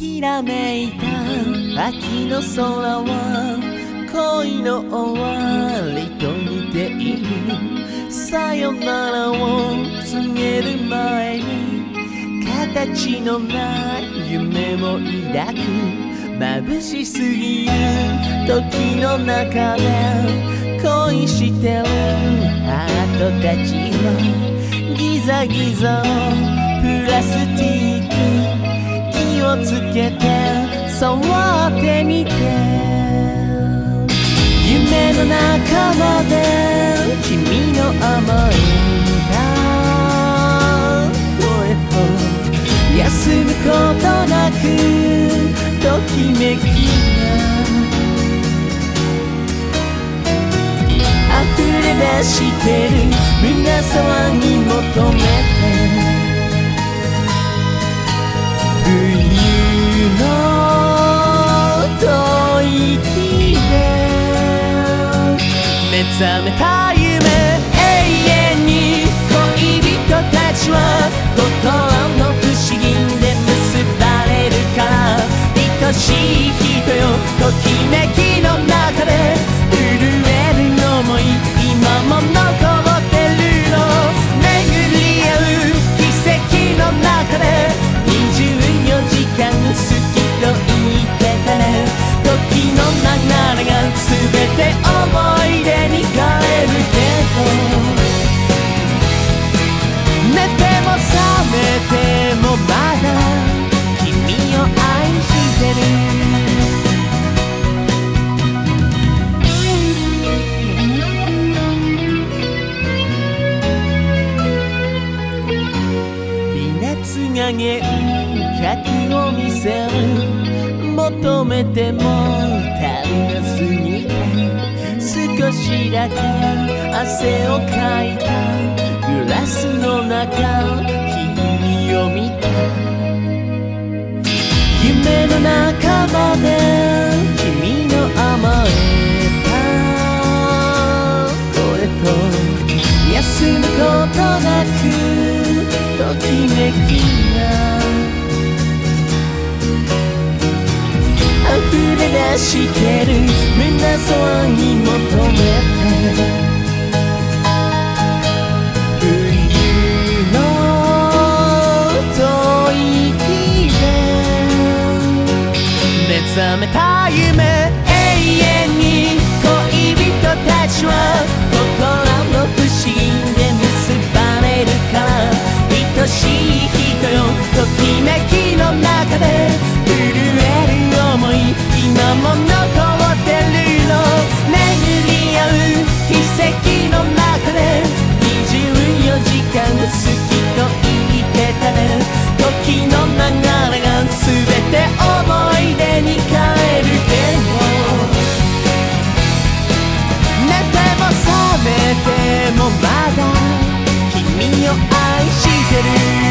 きらめいた秋の空は恋の終わりと似ているさよならを告げる前に形のない夢も抱く眩しすぎる時の中で恋してるハートたちのギザギザのプラスティック気をつけて触ってみて。夢の中まで君の甘いな声と休むことなくときめきが。溢れ出してる胸騒ぎ求めて。の吐息で目覚めた熱が幻覚を見せる求めても足りなすぎて少しだけ汗をかいた。グラスの中君を見た。夢の仲間溢れ出してる胸騒ぎ求めててもまだ君を。愛してる